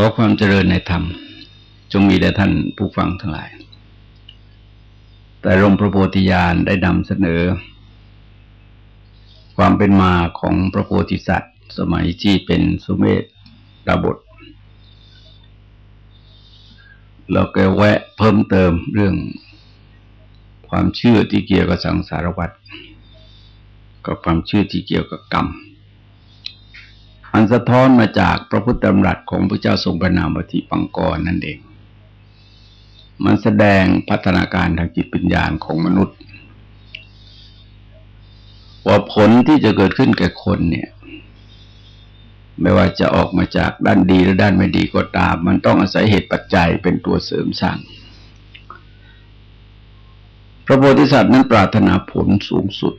ขอความเจริญในธรรม จงมีแด่ท่านผู้ฟังทั้งหลาย แต่หลวงพระโพธิญาณได้นำเสนอ ความเป็นมาของพระโพธิสัตว์ สมัยที่เป็นสุเมธดาบทเราก็แวะเพิ่มเติมเรื่องความเชื่อที่เกี่ยวกับสังสารวัฏกับความเชื่อที่เกี่ยวกับกรรม อันสะท้อนมาจากพระพุทธธรรมรัตของพระเจ้าทรงประนามวติปังกรนั่นเอง มันแสดงพัฒนาการทางจิตปัญญาของมนุษย์ ว่าผลที่จะเกิดขึ้นแก่คนเนี่ย ไม่ว่าจะออกมาจากด้านดีหรือด้านไม่ดีก็ตาม มันต้องอาศัยเหตุปัจจัยเป็นตัวเสริมสร้างพระโพธิสัตว์นั้นปรารถนาผลสูงสุด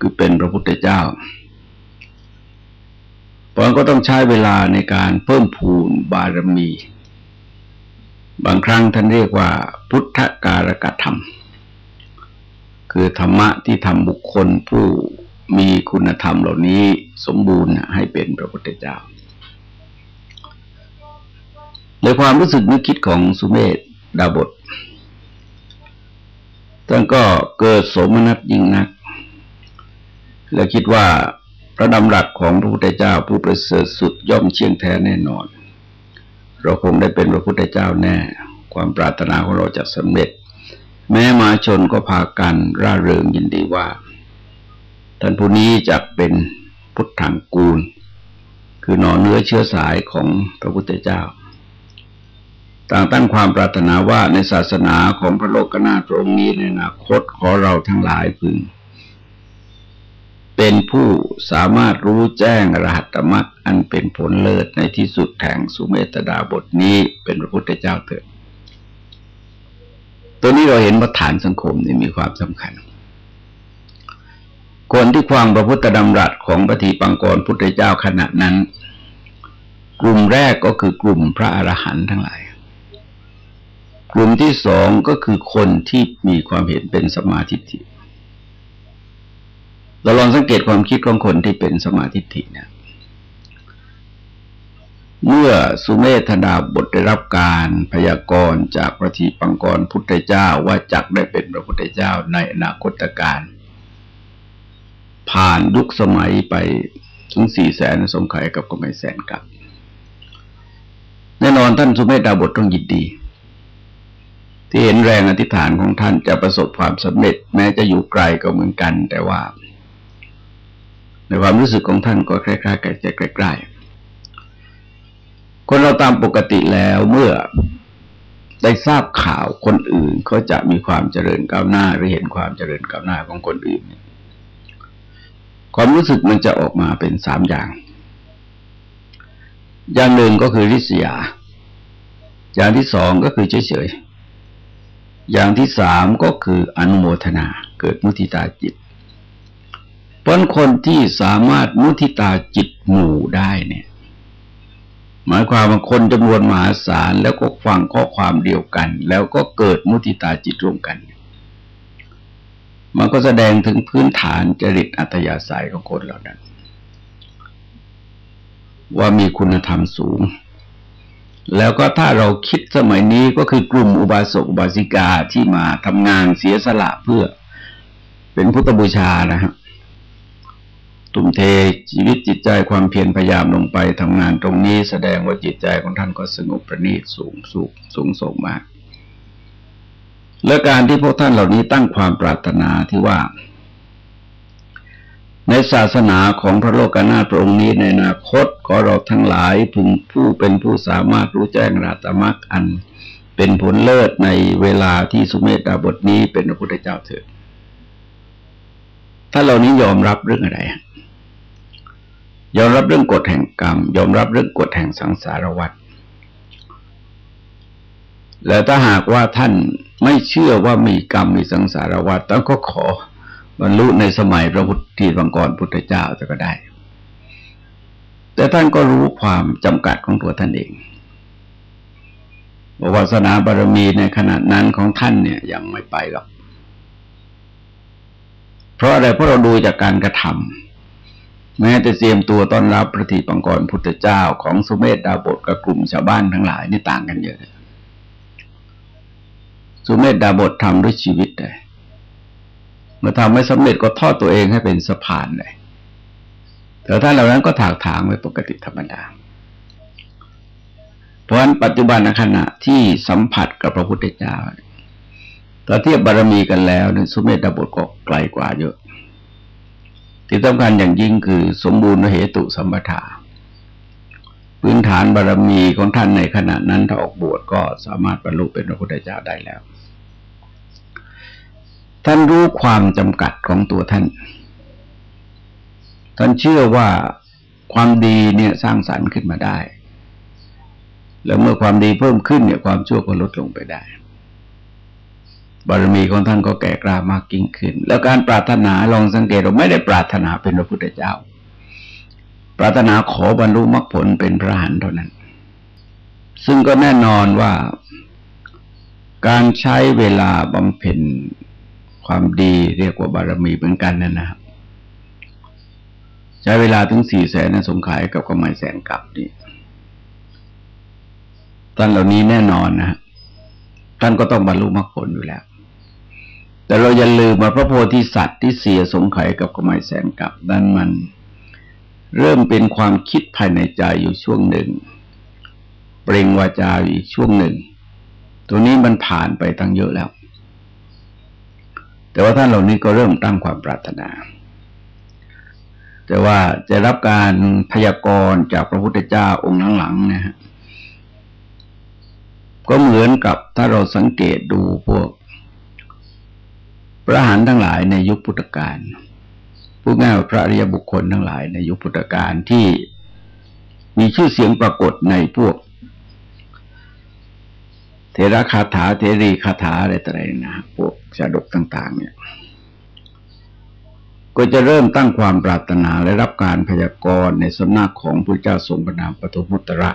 คือเป็นพระพุทธเจ้า เพราะก็ต้องใช้เวลาในการเพิ่มพูนบารมี บางครั้งท่านเรียกว่า พุทธการกธรรม คือธรรมะที่ทำบุคคลผู้มีคุณธรรมเหล่านี้สมบูรณ์ให้เป็นพระพุทธเจ้า ในความรู้สึกนึกคิดของสุเมธดาบทท่านก็เกิดสมนัตยิ่งนัก และคิดว่า ระดำรักของพระพุทธเจ้าผู้ประเสริฐสุดย่อมเชี่ยงแท้แน่นอน เราคงได้เป็นพระพุทธเจ้าแน่ ความปรารถนาของเราจะสำเร็จ แม้มาชนก็พากันร่าเริงยินดีว่า ท่านผู้นี้จะเป็นพุทธังกูล คือหนอเนื้อเชื้อสายของพระพุทธเจ้า ต่างตั้งความปรารถนาว่าในศาสนาของพระโลกนาถองค์นี้ในอนาคตขอเราทั้งหลายพึง เป็นผู้สามารถรู้แจ้งรหัตมรรคอันเป็นผลเลิศในที่สุดแห่งสุเมตดาบทนี้เป็นพระพุทธเจ้าเถิดตัวนี้เราเห็นว่าฐานสังคมนี่มีความสำคัญ คนที่ควางพระพุทธดำรัสของปฏิปังกรพุทธเจ้าขณะนั้น กลุ่มแรกก็คือกลุ่มพระอรหันต์ทั้งหลาย กลุ่มที่สองก็คือคนที่มีความเห็นเป็นสมาธิิ เราลองสังเกตความคิดของคนที่เป็นสมาธิิเนี่ยเมื่อสุเมธดาบทได้รับการพยากรณ์จากพระทีปังกรพุทธเจ้าว่าจักได้เป็นพระพุทธเจ้าในอนาคตการ ผ่านยุคสมัยไปถึงสี่แสนสงไขกับก็ไม่แสนกับแน่นอนท่านสุเมธดาบทต้องยินดี ที่เห็นแรงอธิษฐานของท่านจะประสบความสำเร็จ แม้จะอยู่ไกลก็เหมือนกัน แต่ว่า ในความรู้สึกของท่านก็คล้ายๆกับจะใกล้ๆคนเราตามปกติแล้วเมื่อได้ทราบข่าวคนอื่นเขาจะมีความเจริญก้าวหน้าหรือเห็นความเจริญก้าวหน้าของคนอื่นความรู้สึกมันจะออกมาเป็นสามอย่าง อย่างหนึ่งก็คือริษยา อย่างที่สองก็คือเฉยๆอย่างที่สามก็คืออนุโมทนา เกิดมุทิตาจิต เพราะคนที่สามารถมุทิตาจิตหมู่ได้เนี่ย หมายความว่าคนจำนวนมหาศาลแล้วก็ฟังข้อความเดียวกัน แล้วก็เกิดมุทิตาจิตร่วมกัน มันก็แสดงถึงพื้นฐานจริตอัตยาศัยของคนเหล่านั้น ว่ามีคุณธรรมสูงแล้วก็ถ้าเราคิดสมัยนี้ก็คือกลุ่มอุบาสกอุบาสิกาที่มาทำงานเสียสละเพื่อ เป็นพุทธบูชานะครับ ทุ่มเทชีวิตจิตใจความเพียรพยายามลงไปทำงานตรงนี้แสดงว่าจิตใจของท่านก็สงบประณีตสูงสุขสูงส่งมาก และการที่พวกท่านเหล่านี้ตั้งความปรารถนาที่ว่า ในศาสนาของพระโลกนาถพระองค์นี้ในอนาคตก็เราทั้งหลายพึงผู้เป็นผู้สามารถรู้แจ้งราตมักอัน เป็นผลเลิศในเวลาที่สุเมตตาบทนี้เป็นพระพุทธเจ้าเถิดถ้าเหล่านี้ยอมรับเรื่องอะไร ยอมรับเรื่องกฎแห่งกรรม ยอมรับเรื่องกฎแห่งสังสารวัฏแล้วถ้าหากว่าท่านไม่เชื่อว่ามีกรรมมีสังสารวัฏต้องก็ขอบรรลุในสมัยพระพุทธีบังกรพุทธเจ้าจะก็ได้ แต่ท่านก็รู้ความจำกัดของตัวท่านเองวาสนาบารมีในขณะนั้นของท่านเนี่ยยังไม่ไปหรอก เพราะอะไรเพราะเราดูจากการกระทำ แม้แต่เตรียมตัวต้อนรับพระทีปังกรพุทธเจ้าของสุเมธดาบทกับกลุ่มชาวบ้านทั้งหลายนี่ต่างกันเยอะเลยสุเมธดาบททำด้วยชีวิตเลยเมื่อทำไม่สำเร็จก็ทอดตัวเองให้เป็นสะพานเลยแต่ท่านเหล่านั้นก็ถากถางไว้ปกติธรรมดา เพราะฉะนั้นปัจจุบันขณะที่สัมผัสกับพระพุทธเจ้าถ้าเทียบบารมีกันแล้วเนี่ยสุเมธดาบทก็ไกลกว่าเยอะ ที่สำคัญอย่างยิ่งคือสมบูรณ์เหตุสัมปทาพื้นฐานบารรมีของท่านในขณะนั้นถ้าออกบวชก็สามารถบรรลุเป็นพระพุทธเจ้าได้แล้ว ท่านรู้ความจำกัดของตัวท่าน ท่านเชื่อว่าความดีเนี่ยสร้างสรรค์ขึ้นมาได้ แล้วเมื่อความดีเพิ่มขึ้นเนี่ยความชั่วก็ลดลงไปได้ บารมีของท่านก็แก่กล้ามากยิ่งขึ้น แล้วการปรารถนาลองสังเกตเราไม่ได้ปรารถนาเป็นพระพุทธเจ้า ปรารถนาขอบรรลุมรรคผลเป็นพระหันเท่านั้น ซึ่งก็แน่นอนว่าการใช้เวลาบำเพ็ญความดีเรียกว่าบารมีเหมือนกันนั่นนะครับ ใช้เวลาถึงสี่แสนสงขายกับกำไมแสนกับนี่ท่านเหล่านี้แน่นอนนะท่านก็ต้องบรรลุมรรคผลอยู่แล้ว แต่เราอย่าลืมว่าพระโพธิสัตว์ที่เสียสงไข่กับกมัยแสนกับนั้นมัน เริ่มเป็นความคิดภายในใจอยู่ช่วงหนึ่ง เปล่งวาจาอีกช่วงหนึ่ง ตัวนี้มันผ่านไปตั้งเยอะแล้ว แต่ว่าท่านเหล่านี้ก็เริ่มตั้งความปรารถนา แต่ว่าจะรับการพยากรณ์จากพระพุทธเจ้าองค์หลังๆนะฮะก็เหมือนกับถ้าเราสังเกตดูพวก ระหันทั้งหลายในยุคพุทธกาลผู้ง่ายพระอริยบุคคลทั้งหลายในยุคพุทธกาลที่มีชื่อเสียงปรากฏในพวก เทระคาถาเทรีคาถาอะไรต่ออะไรนะพวกชาดกต่าง ๆ เนี่ย ก็จะเริ่มตั้งความปรารถนาและรับการพยากรณ์ในสำนักของพระเจ้าทรงประนามปฐมุตระ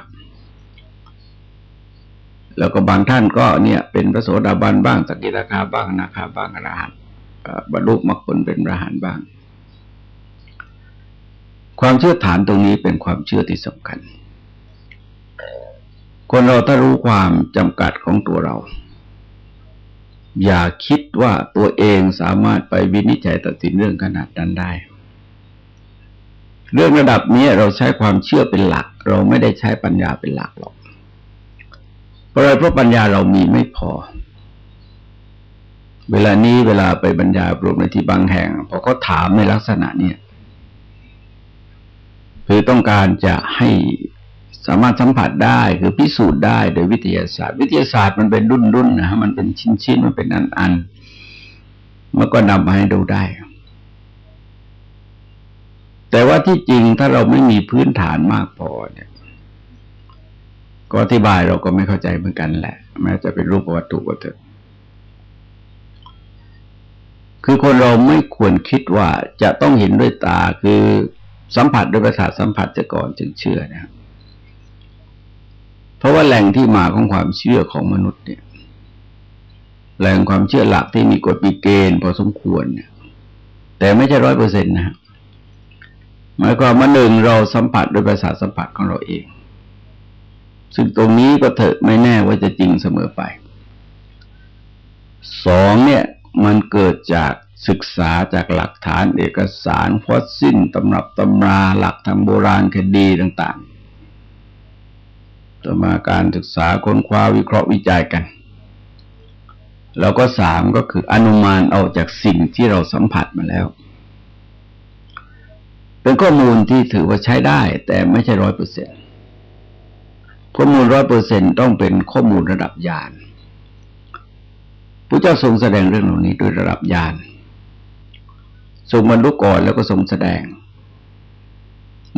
แล้วก็บางท่านก็เนี่ย เป็นพระโสดาบันบ้างสกิทาคาบ้างนาคาบ้างอรหันต์ บรรลุมรรคผลเป็นพระหานบ้าง ความเชื่อฐานตรงนี้เป็นความเชื่อที่สำคัญ คนเราถ้ารู้ความจำกัดของตัวเรา อย่าคิดว่าตัวเองสามารถไปวินิจฉัยตัดสินเรื่องขนาดนั้นได้ เรื่องระดับนี้เราใช้ความเชื่อเป็นหลัก เราไม่ได้ใช้ปัญญาเป็นหลักหรอกเพราะอะไรเพราะปัญญาเรามีไม่พอ เวลานี้เวลาไปบรรยายปรมในที่บางแห่งพอเขาถามในลักษณะเนี้ยคือต้องการจะให้สามารถสัมผัสได้คือพิสูจน์ได้โดยวิทยาศาสตร์ วิทยาศาสตร์มันเป็นรุ่นรุ่นนะฮะมันเป็นชิ้นชิ้นมันเป็นอันอันมันก็นำมาให้ดูได้ แต่ว่าที่จริงถ้าเราไม่มีพื้นฐานมากพอเนี่ย ก็อธิบายเราก็ไม่เข้าใจเหมือนกันแหละ แม้จะเป็นรูปวัตถุก็เถอะ คือคนเราไม่ควรคิดว่าจะต้องเห็นด้วยตาคือสัมผัสด้วยประสาทสัมผัสจะก่อนจึงเชื่อนะเพราะว่าแหล่งที่มาของความเชื่อของมนุษย์เนี่ย แหล่งความเชื่อหลักที่มีกฎมีเกณฑ์พอสมควรเนี่ย แต่ไม่ใช่ร้อยเปอร์เซ็นต์นะหมายความว่าหนึ่งเราสัมผัสโดยประสาทสัมผัสของเราเอง ซึ่งตรงนี้ก็เถอะไม่แน่ว่าจะจริงเสมอไปสองเนี่ย มันเกิดจากศึกษาจากหลักฐานเอกสารฟอสซิลตำรับตำราหลักทางโบราณคดีต่างๆต่อมาการศึกษาค้นคว้าวิเคราะห์วิจัยกัน แล้วก็สามก็คืออนุมานเอาจากสิ่งที่เราสัมผัสมาแล้ว เป็นข้อมูลที่ถือว่าใช้ได้ แต่ไม่ใช่ร้อยเปอร์เซ็นข้อมูลร้อยเปอร์เซ็นต้องเป็นข้อมูลระดับญาณพ ระเจ้าทรงแสดงเรื่องเหล่านี้โดยระดับญาณทรงบรรลุก่อนแล้วก็ทรงแสดง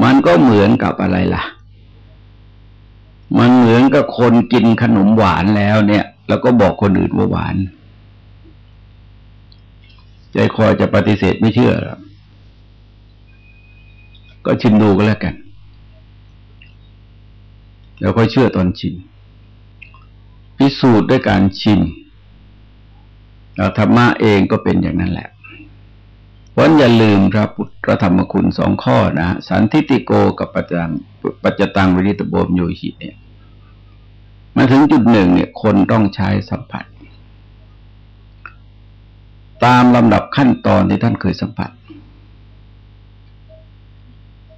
มันก็เหมือนกับอะไรล่ะ มันเหมือนกับคนกินขนมหวานแล้วเนี่ย แล้วก็บอกคนอื่นว่าหวานใจคอยจะปฏิเสธไม่เชื่อหรอกก็ชิมดูก็แล้วกัน แล้วก็เชื่อตอนชิม พิสูจน์ด้วยการชิม ธรรมะเองก็เป็นอย่างนั้นแหละราะอย่าลืมพระพุทธธรรมคุณสองข้อนะสันทิติโกกับปัจจังปัจจตังวิริตบมโยหิเนี่ยมาถึงจุดหนึ่งเนี่ยคนต้องใช้สัมผัส ตามลำดับขั้นตอนที่ท่านเคยสัมผัส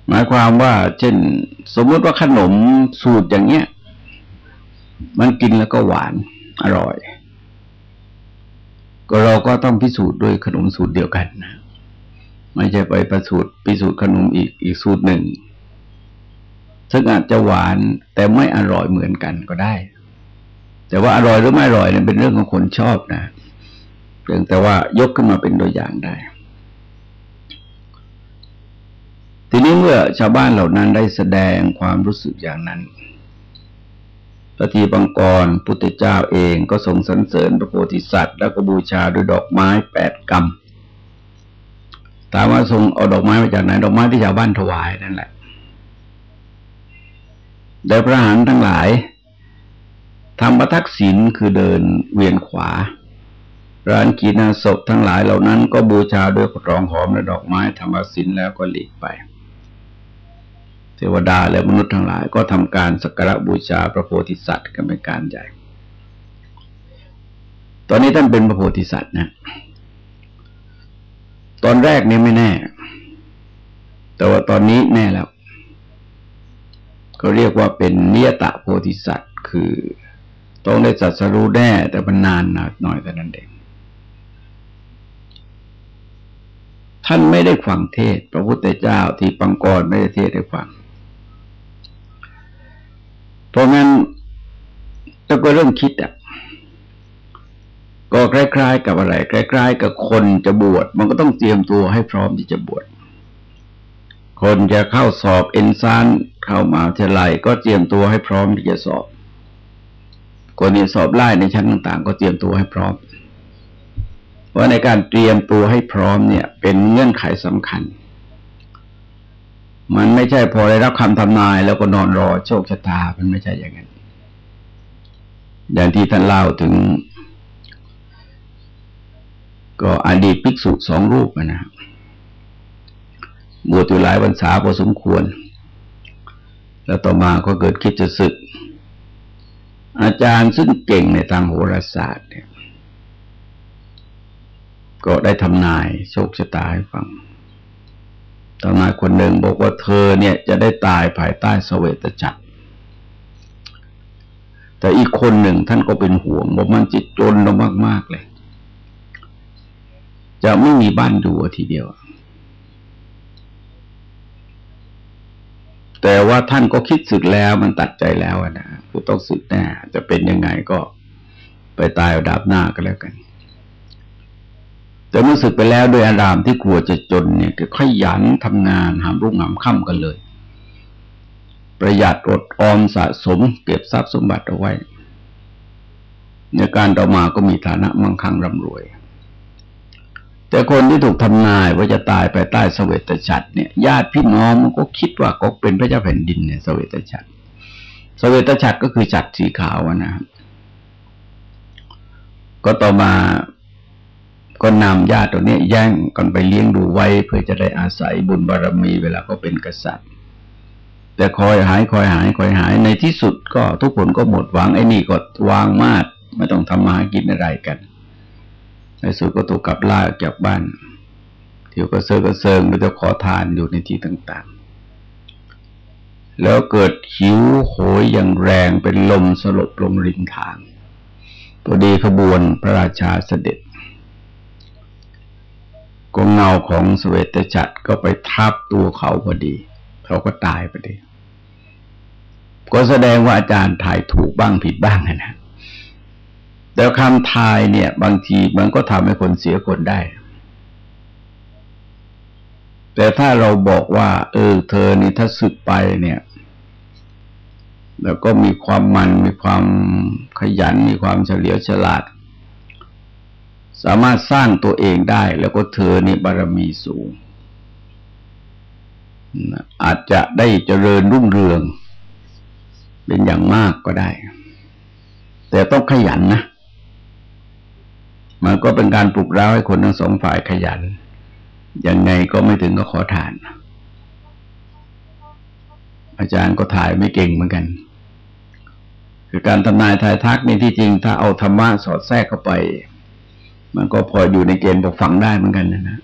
หมายความว่า เช่น สมมติว่าขนมสูตรอย่างเนี้ย มันกินแล้วก็หวานอร่อย ก็เราก็ต้องพิสูจน์ด้วยขนมสูตรเดียวกันนะไม่ใช่ไปประสูตรพิสูจน์ขนมอีกอีกสูตรหนึ่ง ซึ่งอาจจะหวานแต่ไม่อร่อยเหมือนกันก็ได้ แต่ว่าอร่อยหรือไม่อร่อยเนี่ยเป็นเรื่องของคนชอบนะเพียงแต่ว่ายกขึ้นมาเป็นตัวอย่างได้ ทีนี้เมื่อชาวบ้านเหล่านั้นได้แสดงความรู้สึกอย่างนั้น พระทีบังกรพุทธเจ้าเองก็ทรงสรรเสริญพระโพธิสัตว์ แล้วก็บูชาด้วยดอกไม้แปดกรรมถามว่าทรงเอาดอกไม้มาจากไหน ดอกไม้ที่ชาวบ้านถวายนั่นแหละได้พระหานทั้งหลายทำประทักษิณคือเดินเวียนขวา ร้านกีนาศพทั้งหลายเหล่านั้นก็บูชาด้วยกรองหอมและดอกไม้ทำประสินแล้วก็หลีกไป เทวดาและมนุษย์ทั้งหลาย ก็ทำการสักการะบูชาพระโพธิสัตว์กันเป็นการใหญ่ ตอนนี้ท่านเป็นพระโพธิสัตว์นะ ตอนแรกนี่ไม่แน่ แต่ว่าตอนนี้แน่แล้ว ก็เรียกว่าเป็นเนียตะโพธิสัตว์ คือต้องได้จัดสรู้แน่ แต่มันนานหน่อยแต่นั้นเองท่านไม่ได้ฟังเทศ พระพุทธเจ้าที่ปังกรไม่ได้เทศให้ฟัง เพราะงั้นถ้าก็เริ่มคิดอะก็คล้ายๆ กับอะไรคล้ายๆ กับคนจะบวชมันก็ต้องเตรียมตัวให้พร้อมที่จะบวชคนจะเข้าสอบเอ็นซานเข้ามาเทลัยก็เตรียมตัวให้พร้อมที่จะสอบ คนที่สอบไล่ในชั้นต่างๆ ก็เตรียมตัวให้พร้อม เพราะในการเตรียมตัวให้พร้อมเนี่ย เป็นเงื่อนไขสำคัญ มันไม่ใช่พอได้รับคำทำนาย แล้วก็นอนรอโชคชะตา มันไม่ใช่อย่างนั้น อย่างที่ท่านเล่าถึง ก็อดีตภิกษุสองรูปนะบวชอยู่หลายพรรษาพอสมควร แล้วต่อมาก็เกิดคิดจะศึก อาจารย์ซึ่งเก่งในทางโหราศาสตร์เนี่ย ก็ได้ทำนายโชคชะตาให้ฟัง ทำนายคนหนึ่งบอกว่าเธอเนี่ยจะได้ตายภายใต้สเวตจักร แต่อีกคนหนึ่งท่านก็เป็นห่วงบอกมันจิตจนลงมาก ๆ เลย จะไม่มีบ้านอยู่ทีเดียว แต่ว่าท่านก็คิดสึกแล้วมันตัดใจแล้วนะคือต้องสึกแน่จะเป็นยังไงก็ไปตายเอาดาบหน้าก็แล้วกัน แต่เมื่อสึกไปแล้วโดยอารามที่กลัวจะจนเนี่ยก็ขยันทำงานหามรุ่งหามค่ำกันเลย ประหยัดอดออมสะสม เก็บทรัพย์สมบัติเอาไว้ ในการต่อมาก็มีฐานะมั่งคั่งร่ำรวย แต่คนที่ถูกทำนายว่าจะตายไปใต้สเวตฉัตรเนี่ยญาติพี่น้องมันก็คิดว่าก็เป็นพระเจ้าแผ่นดินเนี่ยสเวตฉัตรสเวตฉัตรก็คือฉัตรสีขาวนะครับก็ต่อมา ก็นำญาติตัวนี้แย่งกันไปเลี้ยงดูไว้ เพื่อจะได้อาศัยบุญบารรมีเวลาเขาเป็นกษัตริย์ แต่คอยหายคอยหายคอยหายในที่สุดก็ทุกคนก็หมดหวังไอ้นี่ก็วางมาดไม่ต้องทำมากินอะไรกัน ในสุดก็ถูกกลับล่าจากบ้านเที่ยวกระเซิงกระเซิงไปจะขอทานอยู่ในที่ต่างๆ แล้วเกิดหิวโหยอย่างแรงเป็นลมสลบลงริมทางพอดีขบวนพระราชาเสด็จ ก็เงาของสเวตจัดก็ไปทับตัวเขาพอดี เขาก็ตายพอดี ก็แสดงว่าอาจารย์ถ่ายถูกบ้างผิดบ้างนะ แต่คำทายเนี่ย บางทีมันก็ทำให้คนเสียคนได้ แต่ถ้าเราบอกว่า เออ เธอนี่ถ้าสึกไปเนี่ย แล้วก็มีความมันมีความขยันมีความเฉลียวฉลาด สามารถสร้างตัวเองได้ แล้วก็เธอนี่บารมีสูง อาจจะได้เจริญรุ่งเรือง เป็นอย่างมากก็ได้ แต่ต้องขยันนะ มันก็เป็นการปลุกเร้าให้คนทั้งสองฝ่ายขยัน ยังไงก็ไม่ถึงก็ขอทาน อาจารย์ก็ถ่ายไม่เก่งเหมือนกันคือการทำนายทายทักนี่ที่จริง ถ้าเอาธรรมะสอดแทรกเข้าไป มันก็พออยู่ในเกณฑ์บอกฟังได้เหมือนกันนะนะ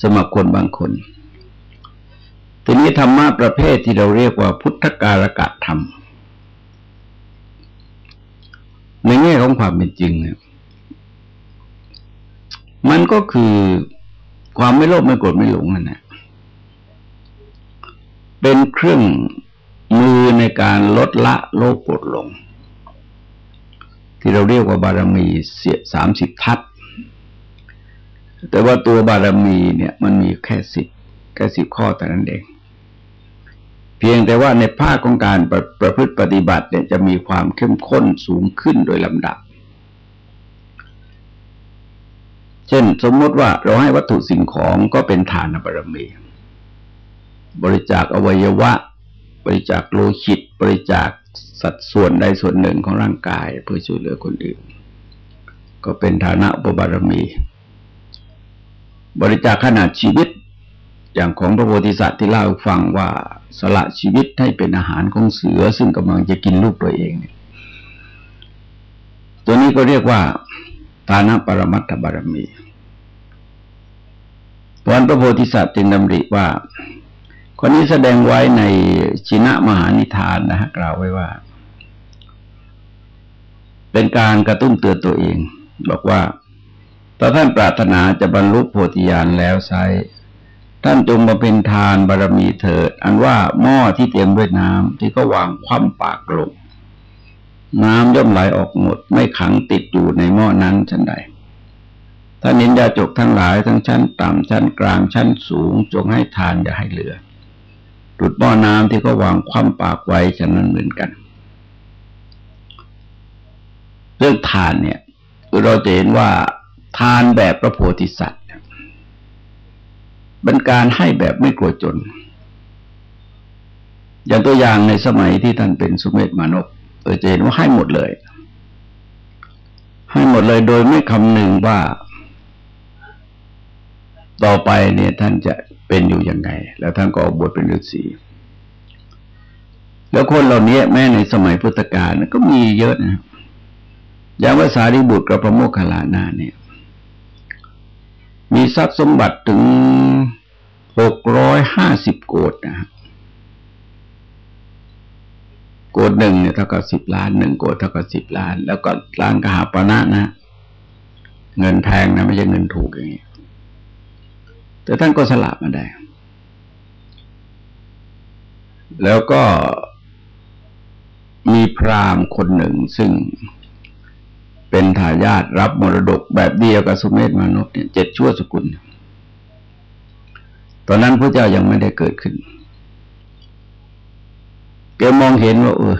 สมัครคนบางคน ทีนี้ธรรมะประเภทที่เราเรียกว่าพุทธการกะธรรม ในแง่ของความเป็นจริงเนี่ยมันก็คือความไม่โลภไม่โกรธไม่หลงนั่นแหละเป็นเครื่องมือในการลดละโลภโกรธหลง ที่เราเรียกว่าบารมีเสียสามสิบทัศแต่ว่าตัวบารมีเนี่ยมันมีแค่สิบแค่สิบข้อแต่นั้นเอง เพียงแต่ว่าในภาคของการประประพฤติปฏิบัติเนี่ยจะมีความเข้มข้นสูงขึ้นโดยลำดับ เช่นสมมติว่าเราให้วัตถุสิ่งของก็เป็นฐานบารมี บริจาคอวัยวะ บริจาคโลหิต บริจาค สัดส่วนใดส่วนหนึ่งของร่างกายเพื่อช่วยเหลือคนอื่น ก็เป็นฐานะบารมี บริจาคขนาดชีวิตอย่างของพระโพธิสัตว์ที่เล่าฟังว่าสละชีวิตให้เป็นอาหารของเสือ ซึ่งกำลังจะกินลูกตัวเองเนี่ยตัวนี้ก็เรียกว่าตานะปรมัตถบารมีวันพระโพธิสัตว์จึงดำริว่า คนนี้แสดงไว้ในชินะมหานิทานนะฮะกล่าวไว้ว่า เป็นการกระตุ้นเตือนตัวเอง บอกว่าถ้าท่านปรารถนาจะบรรลุโพธิญาณแล้วไซท่านจงมาเป็นทานบารมีเถิด อันว่าหม้อที่เตรียมด้วยน้ำที่ก็วางคว่ำปากลงน้ำย่อมไหลออกหมด ไม่ขังติดอยู่ในหม้อนั้นชั้นใดท่านนินยาจกทั้งหลายทั้งชั้นต่ำชั้นกลางชั้นสูง จงให้ทานอย่าให้เหลือ ดุดหม้อน้ำที่ก็วางคว่ำปากไว้ฉะนั้นเหมือนกัน เรื่องทานเนี่ยเราจะเห็นว่าทานแบบพระโพธิสัตว์เป็นการให้แบบไม่กลัวจน อย่างตัวอย่างในสมัยที่ท่านเป็นสุเมธมานพเออจะเห็นว่าให้หมดเลย ให้หมดเลยโดยไม่คำนึงว่า ต่อไปเนี่ยท่านจะ เป็นอยู่ยังไง แล้วท่านก็ออกบทเป็นฤาษีแล้วคนเหล่านี้แม้ในสมัยพุทธกาลก็มีเยอะนะอย่างว่าสารีบุตรกับพระโมคคัลลานาเนี่ย มีทรัพย์สมบัติถึงหกร้อยห้าสิบโกดนะโกดหนึ่งเนี่ยเท่ากับสิบล้านหนึ่งโกดเท่ากับสิบล้าน แล้วก็ล้านกหาปณะนะ เงินแพงนะไม่ใช่เงินถูกอย่างนี้ แต่ท่านก็สละมาได้ แล้วก็มีพราหมณ์คนหนึ่งซึ่งเป็นทายาทรับมรดกแบบเดียวกับสุเมธมานพเนี่ยเจ็ดชั่วสกุล ตอนนั้นพระเจ้ายังไม่ได้เกิดขึ้น แกมองเห็นว่า เออ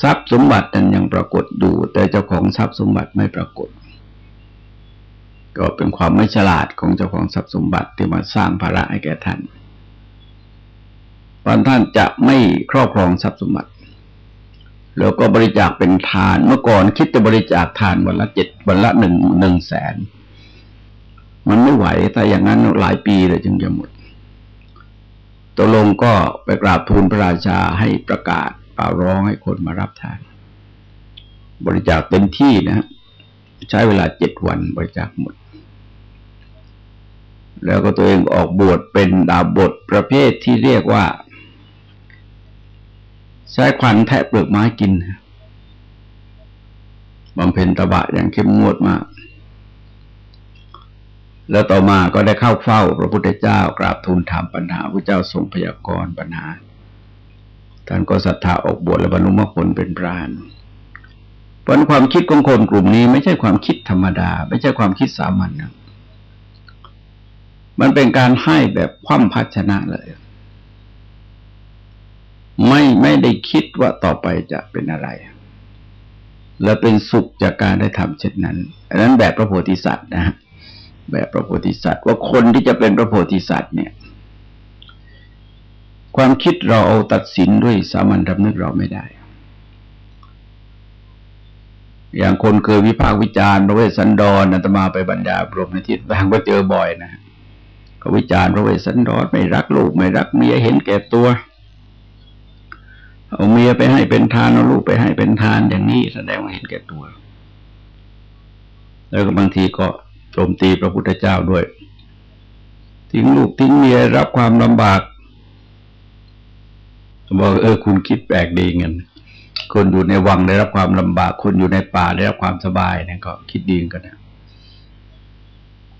ทรัพย์สมบัตินั้นยังปรากฏอยู่แต่เจ้าของทรัพย์สมบัติไม่ปรากฏ ก็เป็นความไม่ฉลาดของเจ้าของทรัพย์สมบัติที่มาสร้างภาระให้แก่ท่านวันท่านจะไม่ครอบครองทรัพย์สมบัติ แล้วก็บริจาคเป็นทานเมื่อก่อนคิดจะบริจาคทานวันละเจ็ดวันละหนึ่งหนึ่งแสน มันไม่ไหวถ้าอย่างนั้นหลายปีเลยจึงจะหมดตกลงก็ไปกราบทูลพระราชาให้ประกาศป่าร้องให้คนมารับทาน บริจาคเต็มที่นะใช้เวลาเจ็ดวันบริจาคหมด แล้วก็ตัวเองออกบวชเป็นดาบทประเภทที่เรียกว่า ใช้ควันแทะเปลือกไม้กินบำเพ็ญตบะอย่างเข้มงวดมาก แล้วต่อมาก็ได้เข้าเฝ้าพระพุทธเจ้ากราบทูลถามปัญหาพระเจ้าทรงพยากรณ์ปัญหา ท่านก็ศรัทธาออกบวชและบรรลุมรรคผลเป็นพรานเพราะความคิดของคนกลุ่มนี้ไม่ใช่ความคิดธรรมดา ไม่ใช่ความคิดสามัญนะ มันเป็นการให้แบบคว่ำพัชนะเลย ไม่ไม่ได้คิดว่าต่อไปจะเป็นอะไร และเป็นสุขจากการได้ทำเช่นนั้นอันนั้นแบบพระโพธิสัตว์นะแบบพระโพธิสัตว์ว่าคนที่จะเป็นพระโพธิสัตว์เนี่ย ความคิดเราเอาตัดสินด้วยสามัญรำนึกเราไม่ได้ อย่างคนเคยวิพากษ์วิจารณ์พระเวสสันดรอาตมาไปบรรยายรมในทิศบางก็เจอบ่อยนะ เขาวิจารณ์พระเวสสันดรไม่รักลูกไม่รักเมียเห็นแก่ตัวเอาเมียไปให้เป็นทานเอาลูกไปให้เป็นทานอย่างนี้แสดงว่าเห็นแก่ตัว แล้วก็บางทีก็โจมตีพระพุทธเจ้าด้วย ทิ้งลูกทิ้งเมียรับความลำบากบอกเออคุณคิดแปลกดีเงินคนอยู่ในวังได้รับความลำบาก คนอยู่ในป่าได้รับความสบายนั่นก็คิดดีกันนะ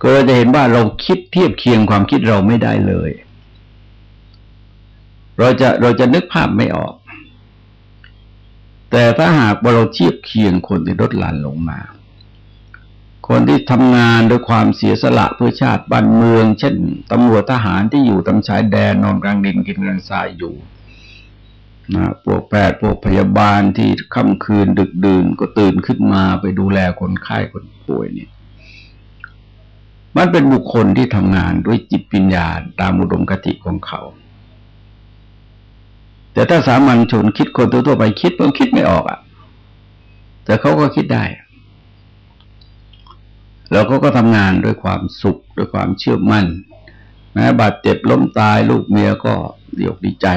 ก็จะเห็นว่าเราคิดเทียบเคียงความคิดเราไม่ได้เลย เราจะเราจะนึกภาพไม่ออก แต่ถ้าหากว่าเราเทียบเคียงคนที่ลดหลั่นลงมา คนที่ทำงานด้วยความเสียสละเพื่อชาติบ้านเมือง เช่นตำรวจทหารที่อยู่ตามชายแดนนอนกลางดินกินกลางทรายอยู่นะพวกแพทย์พวกพยาบาลที่ค่ำคืนดึกดื่นก็ตื่นขึ้นมาไปดูแลคนไข้คนป่วยเนี่ย มันเป็นบุคคลที่ทำงานด้วยจิตปัญญาตามอุดมคติของเขา แต่ถ้าสามัญชนคิดคนทั่วไปคิดมันคิดไม่ออกอะ่ะ แต่เขาก็คิดได้ แล้วเขาก็ทำงานด้วยความสุขด้วยความเชื่อมั่น แม้บาดเจ็บล้มตายลูกเมียก็ดีอกดีใจ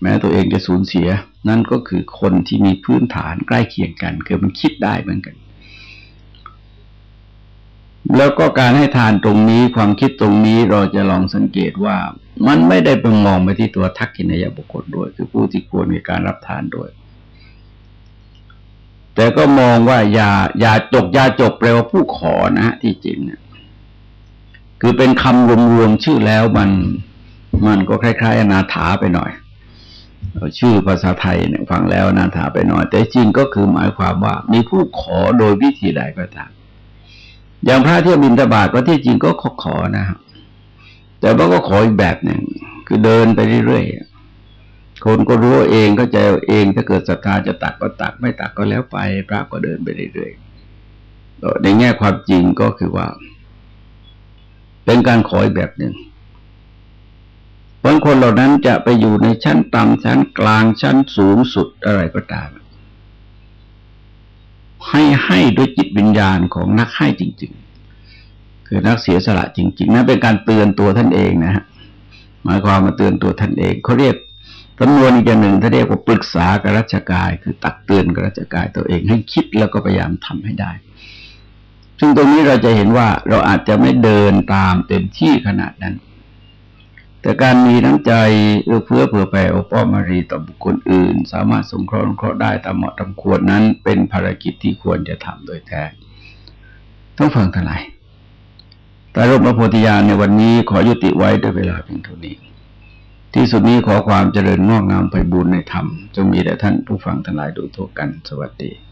แม้ตัวเองจะสูญเสีย นั่นก็คือคนที่มีพื้นฐานใกล้เคียงกัน คือมันคิดได้เหมือนกัน แล้วก็การให้ทานตรงนี้ความคิดตรงนี้เราจะลองสังเกตว่า มันไม่ได้ไปมองไปที่ตัวทักษิณยบุคคลด้วย คือผู้ที่ควรมีการรับทานด้วย แต่ก็มองว่ายายาจกยาจกแปลว่าผู้ขอนะที่จริงเนี่ยคือเป็นคำรวมๆชื่อแล้วมัน มันก็คล้ายๆอนาถาไปหน่อยชื่อภาษาไทยเนี่ยฟังแล้วนาถาไปหน่อย แต่จริงก็คือหมายความว่า มีผู้ขอโดยวิธีใดก็ตาม อย่างพระเที่ยวบินตบาทก็ที่จริงก็ขอขอนะครับแต่ว่าก็ขออีกแบบหนึ่งคือเดินไปเรื่อยๆคนก็รู้เองก็ใจเองถ้าเกิดศรัทธาจะตักก็ตักไม่ตักก็แล้วไป พระก็เดินไปเรื่อยๆในแง่ความจริงก็คือว่า เป็นการขออีกแบบหนึ่งบางคนเหล่านั้นจะไปอยู่ในชั้นต่ำชั้นกลางชั้นสูงสุดอะไรก็ตาม ให้ให้ด้วยจิตวิญญาณของนักให้จริง ๆ คือนักเสียสละจริงๆนั่นเป็นการเตือนตัวท่านเองนะฮะหมายความมาเตือนตัวท่านเองเขาเรียกจำนวนอีกอย่างหนึ่งถ้าเรียกว่าปรึกษากับราชกาย คือตักเตือนกับราชกายตัวเองให้คิดแล้วก็พยายามทำให้ได้ ซึ่งตรงนี้เราจะเห็นว่าเราอาจจะไม่เดินตามเต็มที่ขนาดนั้น แต่การมีน้ำใจเอื้อเฟื้อเผื่อแผ่อป้อมารีต่อบุคคลอื่น สามารถสงเคราะห์เคราะห์ได้ตามเหมาะตามควรนั้น เป็นภารกิจที่ควรจะทำโดยแท้ต้องฟังทั้งหลายแต่รบพระโพธิญาณในวันนี้ขอยุติไว้ด้วยเวลาเพียงเท่านี้ ที่สุดนี้ขอความเจริญงอกงามไปบุญในธรรม จงมีแด่ท่านผู้ฟังทั้งหลายโดยทั่วกัน สวัสดี